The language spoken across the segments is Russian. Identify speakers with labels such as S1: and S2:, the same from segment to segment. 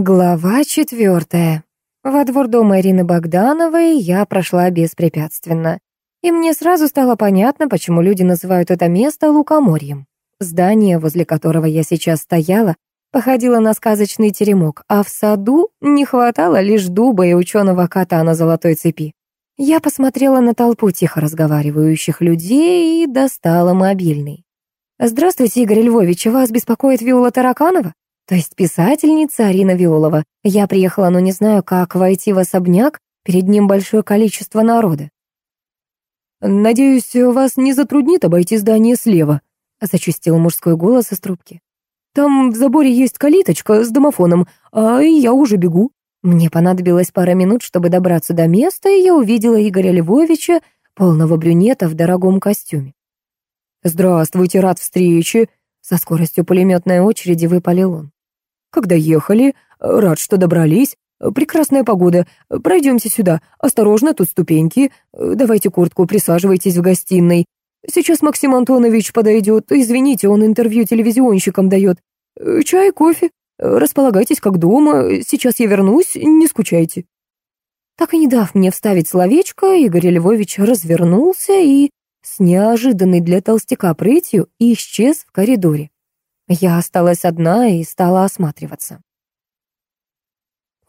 S1: Глава четвертая. Во двор дома Ирины Богдановой я прошла беспрепятственно. И мне сразу стало понятно, почему люди называют это место лукоморьем. Здание, возле которого я сейчас стояла, походило на сказочный теремок, а в саду не хватало лишь дуба и ученого кота на золотой цепи. Я посмотрела на толпу тихо разговаривающих людей и достала мобильный. «Здравствуйте, Игорь Львович, вас беспокоит Виола Тараканова?» То есть писательница Арина Виолова. Я приехала, но не знаю, как войти в особняк, перед ним большое количество народа.
S2: «Надеюсь, вас не затруднит обойти здание слева», — зачистил мужской голос из трубки. «Там в заборе есть калиточка с домофоном, а я уже бегу».
S1: Мне понадобилось пара минут, чтобы добраться до места, и я увидела Игоря Львовича, полного брюнета в дорогом костюме.
S2: «Здравствуйте, рад встрече!» Со скоростью пулеметной очереди выпалил он. Когда ехали, рад, что добрались. Прекрасная погода. Пройдемте сюда. Осторожно, тут ступеньки. Давайте куртку, присаживайтесь в гостиной. Сейчас Максим Антонович подойдет. Извините, он интервью телевизионщикам дает. Чай, кофе. Располагайтесь как дома. Сейчас я вернусь, не скучайте.
S1: Так и не дав мне вставить словечко, Игорь Львович развернулся и с неожиданной для толстяка прытью исчез в коридоре. Я осталась одна и стала осматриваться.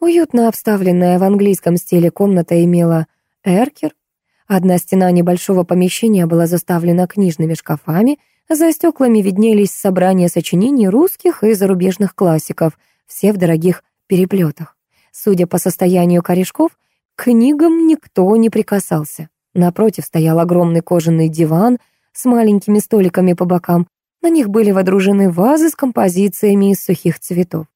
S1: Уютно обставленная в английском стиле комната имела эркер. Одна стена небольшого помещения была заставлена книжными шкафами, за стеклами виднелись собрания сочинений русских и зарубежных классиков, все в дорогих переплетах. Судя по состоянию корешков, к книгам никто не прикасался. Напротив стоял огромный кожаный диван с маленькими столиками по бокам, на них были водружены вазы с композициями из сухих цветов.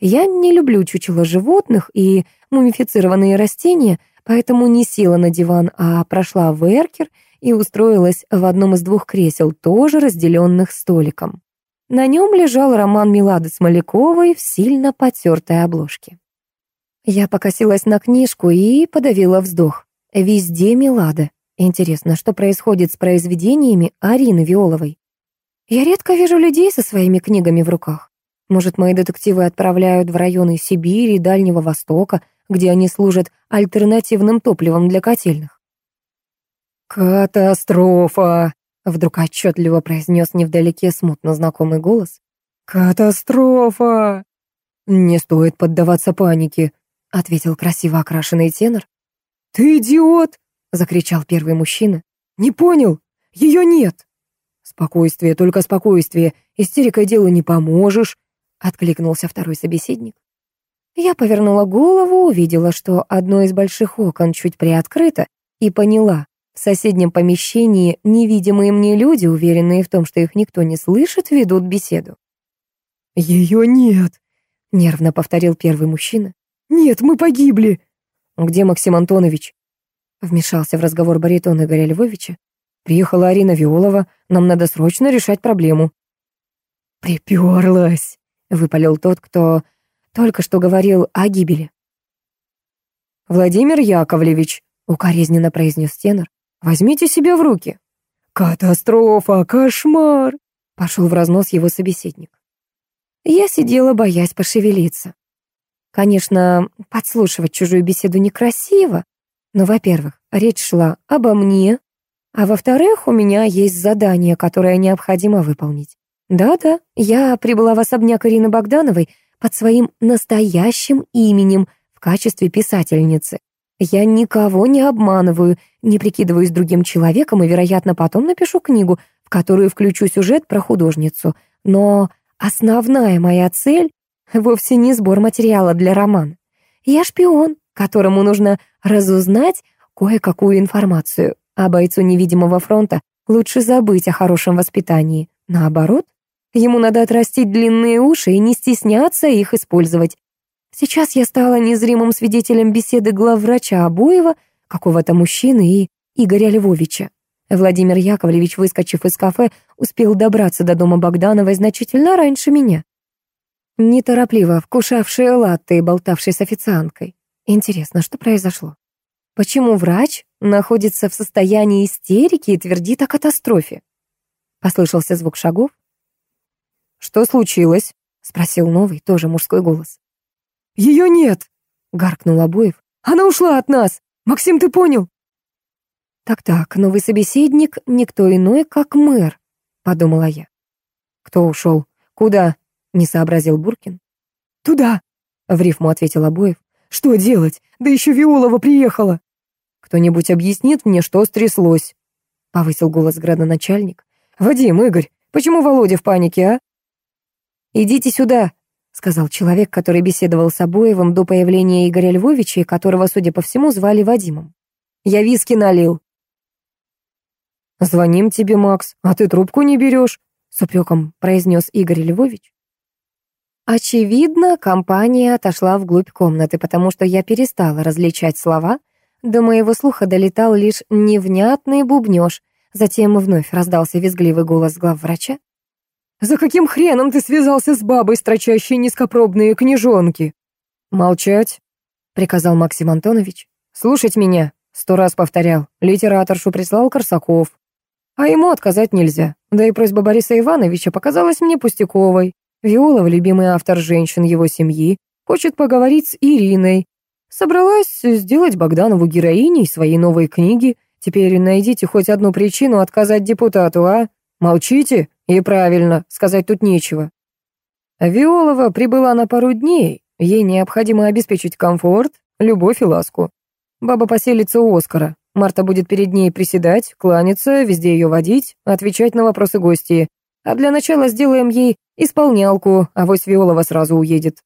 S1: Я не люблю чучело животных и мумифицированные растения, поэтому не села на диван, а прошла в эркер и устроилась в одном из двух кресел, тоже разделенных столиком. На нем лежал роман Милады Смоляковой в сильно потертой обложке. Я покосилась на книжку и подавила вздох. Везде Милада. Интересно, что происходит с произведениями Арины Виоловой? Я редко вижу людей со своими книгами в руках. Может, мои детективы отправляют в районы Сибири и Дальнего Востока, где они служат альтернативным топливом для котельных.
S2: «Катастрофа!» — вдруг отчетливо произнес невдалеке смутно знакомый голос. «Катастрофа!» «Не стоит поддаваться панике», — ответил красиво окрашенный тенор. «Ты идиот!» — закричал первый мужчина. «Не понял? Ее нет!» «Спокойствие, только спокойствие. Истерикой делу не поможешь», — откликнулся второй собеседник.
S1: Я повернула голову, увидела, что одно из больших окон чуть приоткрыто, и поняла, в соседнем помещении невидимые мне люди, уверенные в том, что их никто не слышит, ведут беседу.
S2: «Ее нет», — нервно повторил первый мужчина. «Нет, мы погибли». «Где Максим Антонович?» Вмешался в разговор баритон Игоря Львовича. Приехала Арина Виолова, нам надо срочно решать проблему». «Приперлась», — выпалил тот, кто только что говорил о гибели. «Владимир Яковлевич», — укоризненно произнес тенор, — «возьмите себя в руки». «Катастрофа, кошмар!» — пошел в разнос его собеседник.
S1: Я сидела, боясь пошевелиться. Конечно, подслушивать чужую беседу некрасиво, но, во-первых, речь шла обо мне, а во-вторых, у меня есть задание, которое необходимо выполнить. Да-да, я прибыла в особняк Ирины Богдановой под своим настоящим именем в качестве писательницы. Я никого не обманываю, не прикидываюсь другим человеком и, вероятно, потом напишу книгу, в которую включу сюжет про художницу. Но основная моя цель вовсе не сбор материала для романа. Я шпион, которому нужно разузнать кое-какую информацию, а бойцу невидимого фронта лучше забыть о хорошем воспитании. Наоборот, ему надо отрастить длинные уши и не стесняться их использовать. Сейчас я стала незримым свидетелем беседы главврача Обоева, какого-то мужчины и Игоря Львовича. Владимир Яковлевич, выскочив из кафе, успел добраться до дома Богдановой значительно раньше меня. Неторопливо вкушавший латте и болтавший с официанткой. Интересно, что произошло? Почему врач находится в состоянии истерики и твердит о катастрофе? Послышался звук шагов.
S2: «Что случилось?»
S1: — спросил новый, тоже мужской голос.
S2: Ее нет!» — гаркнул Обоев. «Она ушла от нас! Максим, ты понял?»
S1: «Так-так, новый собеседник — никто иной, как мэр», — подумала я. «Кто ушел? Куда?» — не сообразил Буркин.
S2: «Туда!» — в рифму ответил Обоев. «Что делать? Да еще Виолова приехала!»
S1: «Кто-нибудь объяснит мне, что стряслось?» — повысил голос градоначальник.
S2: «Вадим, Игорь, почему Володя в панике, а?»
S1: «Идите сюда», — сказал человек, который беседовал с Обоевым до появления Игоря Львовича, которого, судя по всему, звали Вадимом. «Я виски налил».
S2: «Звоним тебе, Макс, а ты трубку не берешь», — с упреком произнес Игорь Львович.
S1: Очевидно, компания отошла вглубь комнаты, потому что я перестала различать слова. До моего слуха долетал лишь невнятный бубнёж. Затем вновь раздался визгливый голос главврача.
S2: «За каким хреном ты связался с бабой, строчащей низкопробные книжонки?»
S1: «Молчать», — приказал Максим Антонович. «Слушать меня», — сто раз повторял. Литераторшу прислал Корсаков. А ему отказать нельзя. Да и просьба Бориса Ивановича показалась мне пустяковой. Виолов, любимый автор женщин его семьи, хочет поговорить с Ириной. Собралась сделать Богданову героиней своей новой книги. Теперь найдите хоть одну причину отказать депутату, а? Молчите? И правильно, сказать тут нечего. Виолова прибыла на пару дней. Ей необходимо обеспечить комфорт, любовь и ласку. Баба поселится у Оскара. Марта будет перед ней приседать, кланяться, везде ее водить, отвечать на вопросы гостей. А для начала сделаем ей исполнялку, а вось Виолова сразу уедет.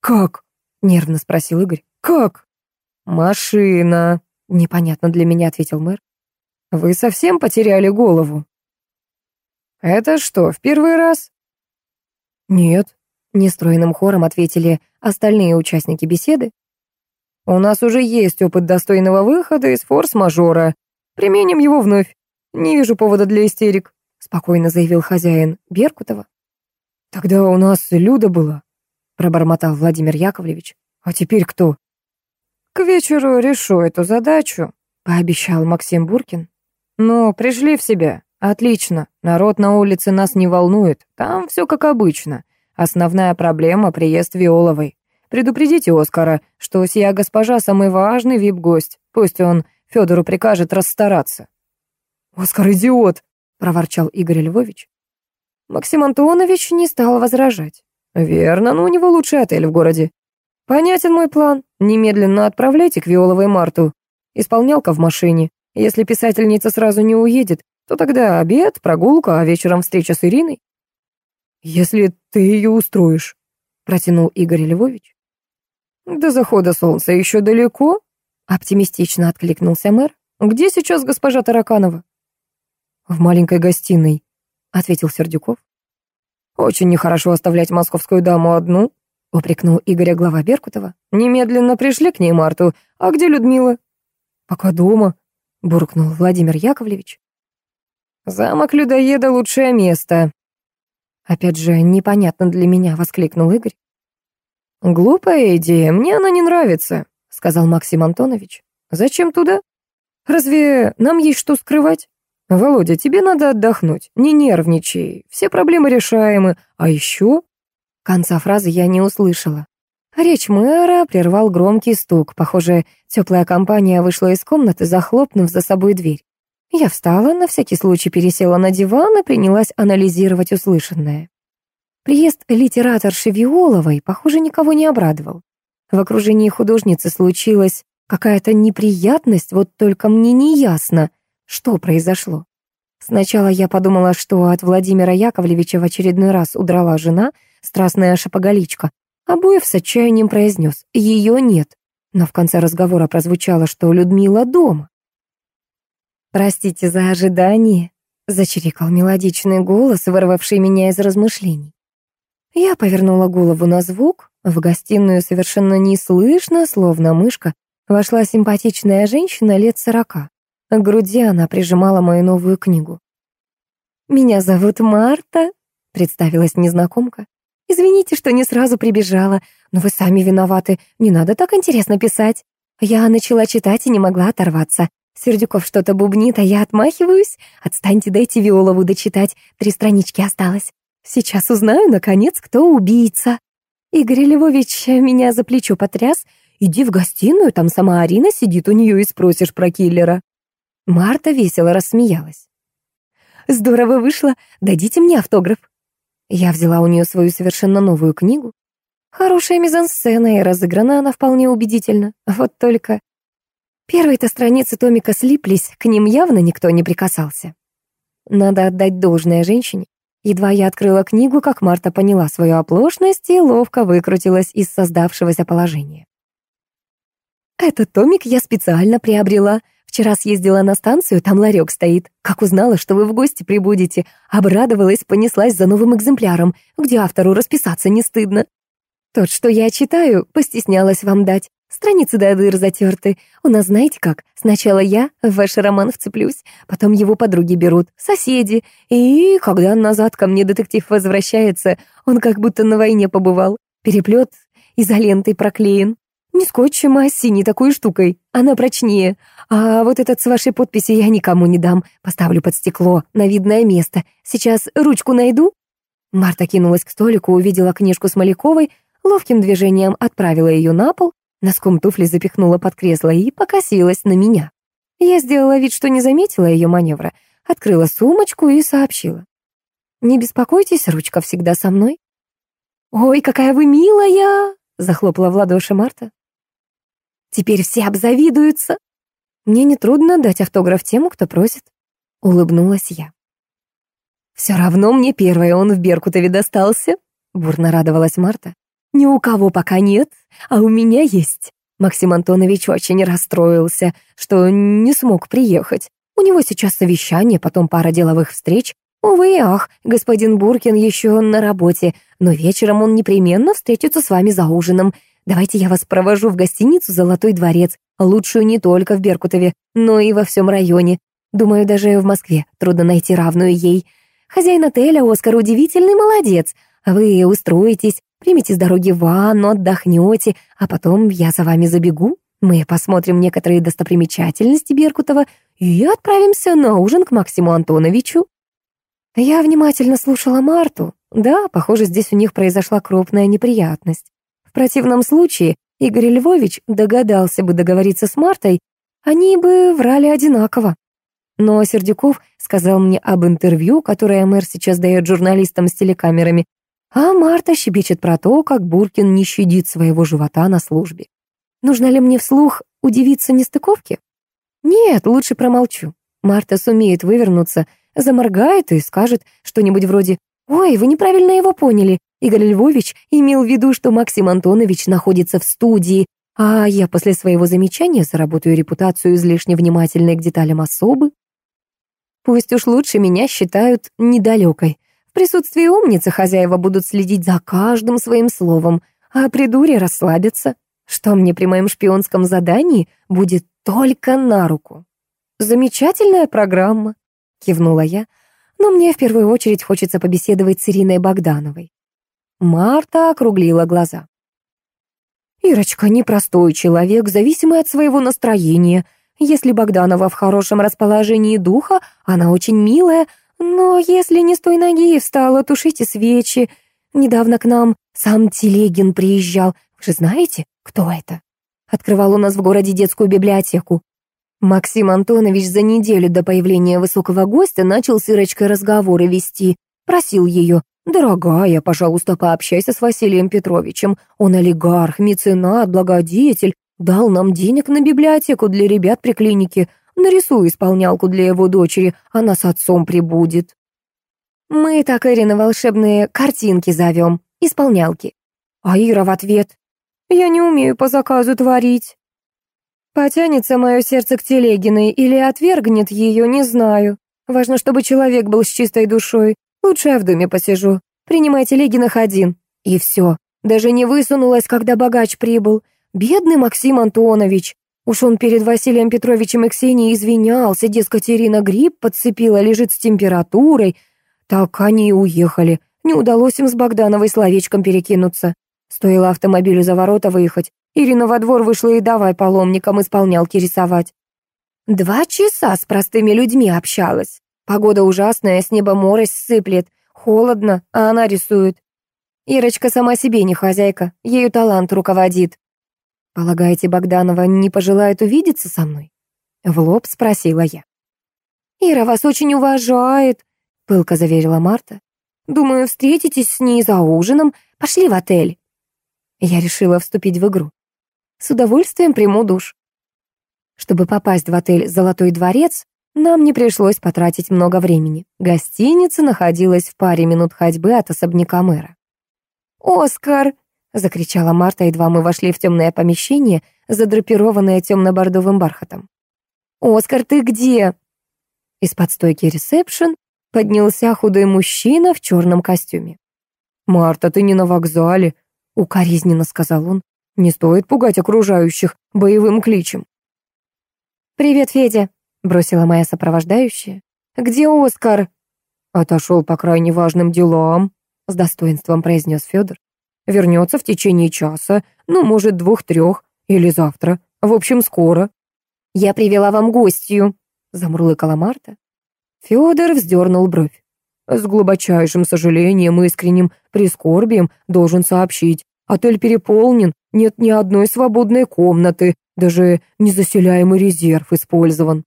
S2: «Как?» — нервно спросил Игорь. «Как?»
S1: «Машина», — непонятно для меня ответил мэр. «Вы совсем потеряли голову?» «Это что, в первый раз?»
S2: «Нет», —
S1: нестроенным хором ответили остальные участники беседы. «У нас уже есть опыт достойного выхода из форс-мажора. Применим его вновь. Не вижу повода для истерик», — спокойно заявил хозяин Беркутова.
S2: «Тогда у нас Люда была», — пробормотал Владимир Яковлевич. «А теперь кто?»
S1: «К вечеру решу эту задачу», — пообещал Максим Буркин. «Ну, пришли в себя. Отлично. Народ на улице нас не волнует. Там все как обычно. Основная проблема — приезд Виоловой. Предупредите Оскара, что сия госпожа самый важный вип-гость. Пусть он Федору прикажет расстараться».
S2: «Оскар идиот!» — проворчал Игорь Львович.
S1: Максим Антонович не стал возражать. «Верно, но у него лучший отель в городе. Понятен мой план. Немедленно отправляйте к Виоловой Марту. Исполнялка в машине. Если писательница сразу не уедет, то тогда обед, прогулка, а вечером встреча с Ириной.
S2: «Если ты ее устроишь», — протянул Игорь Львович.
S1: «До захода солнца еще далеко?» — оптимистично откликнулся мэр. «Где сейчас госпожа Тараканова?»
S2: «В маленькой гостиной», — ответил Сердюков.
S1: «Очень нехорошо оставлять московскую даму одну», — упрекнул Игоря глава Беркутова. «Немедленно пришли к ней Марту. А где Людмила?»
S2: «Пока дома», — буркнул Владимир Яковлевич.
S1: «Замок людоеда — лучшее место». Опять же, непонятно для меня, — воскликнул Игорь. «Глупая идея, мне она не нравится», — сказал Максим Антонович. «Зачем туда? Разве нам есть что скрывать? Володя, тебе надо отдохнуть, не нервничай, все проблемы решаемы, а еще...» Конца фразы я не услышала. Речь мэра прервал громкий стук. Похоже, теплая компания вышла из комнаты, захлопнув за собой дверь. Я встала, на всякий случай пересела на диван и принялась анализировать услышанное. Приезд литераторши Виоловой, похоже, никого не обрадовал. В окружении художницы случилась какая-то неприятность, вот только мне не ясно, что произошло. Сначала я подумала, что от Владимира Яковлевича в очередной раз удрала жена, страстная шапоголичка. Обоев с отчаянием произнес «ее нет». Но в конце разговора прозвучало, что Людмила дома. «Простите за ожидание», — зачирикал мелодичный голос, вырвавший меня из размышлений. Я повернула голову на звук. В гостиную совершенно неслышно, словно мышка, вошла симпатичная женщина лет сорока. К груди она прижимала мою новую книгу. «Меня зовут Марта», — представилась незнакомка. «Извините, что не сразу прибежала, но вы сами виноваты, не надо так интересно писать. Я начала читать и не могла оторваться. Сердюков что-то бубнит, а я отмахиваюсь. Отстаньте, дайте Виолову дочитать. Три странички осталось. Сейчас узнаю, наконец, кто убийца. Игорь Львович меня за плечо потряс. Иди в гостиную, там сама Арина сидит у нее и спросишь про киллера. Марта весело рассмеялась. Здорово вышло, дадите мне автограф. Я взяла у нее свою совершенно новую книгу. Хорошая мизансцена, и разыграна она вполне убедительно. Вот только... Первые-то страницы томика слиплись, к ним явно никто не прикасался. Надо отдать должное женщине. Едва я открыла книгу, как Марта поняла свою оплошность и ловко выкрутилась из создавшегося положения. «Этот томик я специально приобрела. Вчера съездила на станцию, там ларек стоит. Как узнала, что вы в гости прибудете, обрадовалась, понеслась за новым экземпляром, где автору расписаться не стыдно. Тот, что я читаю, постеснялась вам дать. Страницы до дыр затерты. У нас знаете как? Сначала я в ваш роман вцеплюсь, потом его подруги берут, соседи. И когда назад ко мне детектив возвращается, он как будто на войне побывал. Переплет изолентой проклеен. Не скотчем, а синей такой штукой. Она прочнее. А вот этот с вашей подписью я никому не дам. Поставлю под стекло, на видное место. Сейчас ручку найду. Марта кинулась к столику, увидела книжку с Маляковой, Ловким движением отправила ее на пол, носком туфли запихнула под кресло и покосилась на меня. Я сделала вид, что не заметила ее маневра, открыла сумочку и сообщила. «Не беспокойтесь, ручка всегда со мной». «Ой, какая вы милая!» — захлопала в ладоши Марта. «Теперь все обзавидуются!» «Мне нетрудно дать автограф тем, кто просит», — улыбнулась я. «Все равно мне первое он в Беркутове достался», — бурно радовалась Марта. «Ни у кого пока нет, а у меня есть». Максим Антонович очень расстроился, что не смог приехать. У него сейчас совещание, потом пара деловых встреч. Увы ах, господин Буркин еще на работе, но вечером он непременно встретится с вами за ужином. Давайте я вас провожу в гостиницу «Золотой дворец», лучшую не только в Беркутове, но и во всем районе. Думаю, даже в Москве трудно найти равную ей. Хозяин отеля Оскар удивительный молодец. Вы устроитесь, примите с дороги ванну, отдохнете, а потом я за вами забегу. Мы посмотрим некоторые достопримечательности Беркутова и отправимся на ужин к Максиму Антоновичу. Я внимательно слушала Марту. Да, похоже, здесь у них произошла крупная неприятность. Противном случае Игорь Львович догадался бы договориться с Мартой, они бы врали одинаково. Но Сердюков сказал мне об интервью, которое мэр сейчас дает журналистам с телекамерами, а Марта щебечет про то, как Буркин не щадит своего живота на службе. Нужно ли мне вслух удивиться нестыковке? Нет, лучше промолчу. Марта сумеет вывернуться, заморгает и скажет что-нибудь вроде «Ой, вы неправильно его поняли. Игорь Львович имел в виду, что Максим Антонович находится в студии, а я после своего замечания заработаю репутацию излишне внимательной к деталям особы. Пусть уж лучше меня считают недалекой, в присутствии умницы хозяева будут следить за каждым своим словом, а при расслабятся, что мне при моем шпионском задании будет только на руку. «Замечательная программа», — кивнула я, «но мне в первую очередь хочется побеседовать с Ириной Богдановой». Марта округлила глаза. «Ирочка непростой человек, зависимый от своего настроения. Если Богданова в хорошем расположении духа, она очень милая, но если не с той ноги встала, тушите свечи. Недавно к нам сам Телегин приезжал. Вы же знаете, кто это? Открывал у нас в городе детскую библиотеку. Максим Антонович за неделю до появления высокого гостя начал с Ирочкой разговоры вести. Просил ее, «Дорогая, пожалуйста, пообщайся с Василием Петровичем. Он олигарх, меценат, благодетель. Дал нам денег на библиотеку для ребят при клинике. Нарисую исполнялку для его дочери, она с отцом прибудет. Мы так Ирины волшебные картинки зовем, исполнялки. А Ира в ответ. Я не умею по заказу творить. Потянется мое сердце к Телегиной или отвергнет ее, не знаю. Важно, чтобы человек был с чистой душой. Лучше я в доме посижу. Принимай Телегиных один. И все. Даже не высунулась, когда богач прибыл. Бедный Максим Антонович. Уж он перед Василием Петровичем и Ксенией извинялся, дескать, Ирина грипп подцепила, лежит с температурой. Так они и уехали. Не удалось им с Богдановой словечком перекинуться. Стоило автомобилю за ворота выехать. Ирина во двор вышла и давай паломникам исполнялки рисовать. Два часа с простыми людьми общалась. Погода ужасная, с неба морось сыплет. Холодно, а она рисует. Ирочка сама себе не хозяйка, ею талант руководит. Полагаете, Богданова не пожелает увидеться со мной? В лоб спросила я. Ира вас очень уважает, пылко заверила Марта. Думаю, встретитесь с ней за ужином. Пошли в отель. Я решила вступить в игру. С удовольствием приму душ. Чтобы попасть в отель «Золотой дворец», нам не пришлось потратить много времени. Гостиница находилась в паре минут ходьбы от особняка мэра. «Оскар!» — закричала Марта, едва мы вошли в темное помещение, задрапированное темно-бордовым бархатом. «Оскар, ты где?» Из-под стойки ресепшн поднялся худой мужчина в черном костюме.
S2: «Марта, ты не на вокзале», — укоризненно сказал он. «Не стоит пугать окружающих боевым кличем».
S1: «Привет, Федя», — бросила моя сопровождающая. «Где Оскар?»
S2: «Отошел по крайне важным делам», — с достоинством произнес Федор. «Вернется в течение часа, ну, может, двух-трех, или завтра. В общем, скоро».
S1: «Я привела вам гостью», — замурлыкала Марта.
S2: Федор вздернул бровь. С глубочайшим сожалением и искренним прискорбием должен сообщить. Отель переполнен, нет ни одной свободной комнаты, даже незаселяемый резерв использован.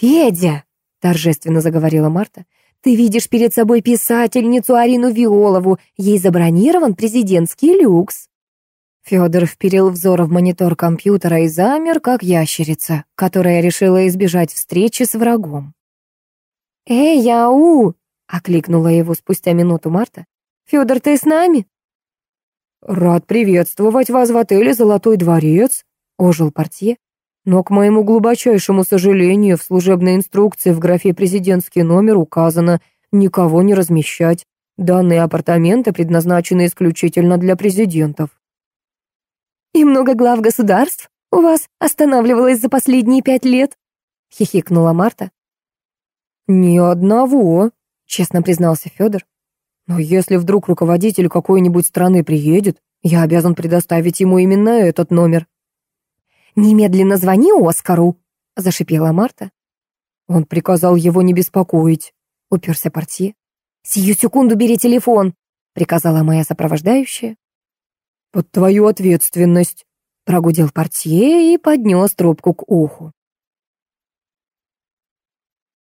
S1: «Федя!» — торжественно заговорила Марта. «Ты видишь перед собой писательницу Арину Виолову. Ей забронирован президентский люкс». Федор вперил взор в монитор компьютера и замер, как ящерица, которая решила избежать встречи с врагом. «Эй, Яу!» — окликнула его спустя минуту Марта. «Федор, ты с нами?»
S2: «Рад приветствовать вас в отеле «Золотой дворец», — ожил портье. «Но, к моему глубочайшему сожалению, в служебной инструкции в графе «Президентский номер» указано «никого не размещать». Данные апартаменты предназначены исключительно для президентов».
S1: «И много глав государств у вас останавливалось за последние пять лет?» — хихикнула Марта.
S2: «Ни одного», — честно признался Федор. «Но если вдруг руководитель какой-нибудь страны приедет, я обязан предоставить ему именно этот номер».
S1: «Немедленно звони Оскару», — зашипела Марта.
S2: «Он приказал его не беспокоить», — уперся портье.
S1: «Сию секунду бери телефон», — приказала моя сопровождающая.
S2: «Под твою ответственность», — прогудел портье и поднес трубку к уху.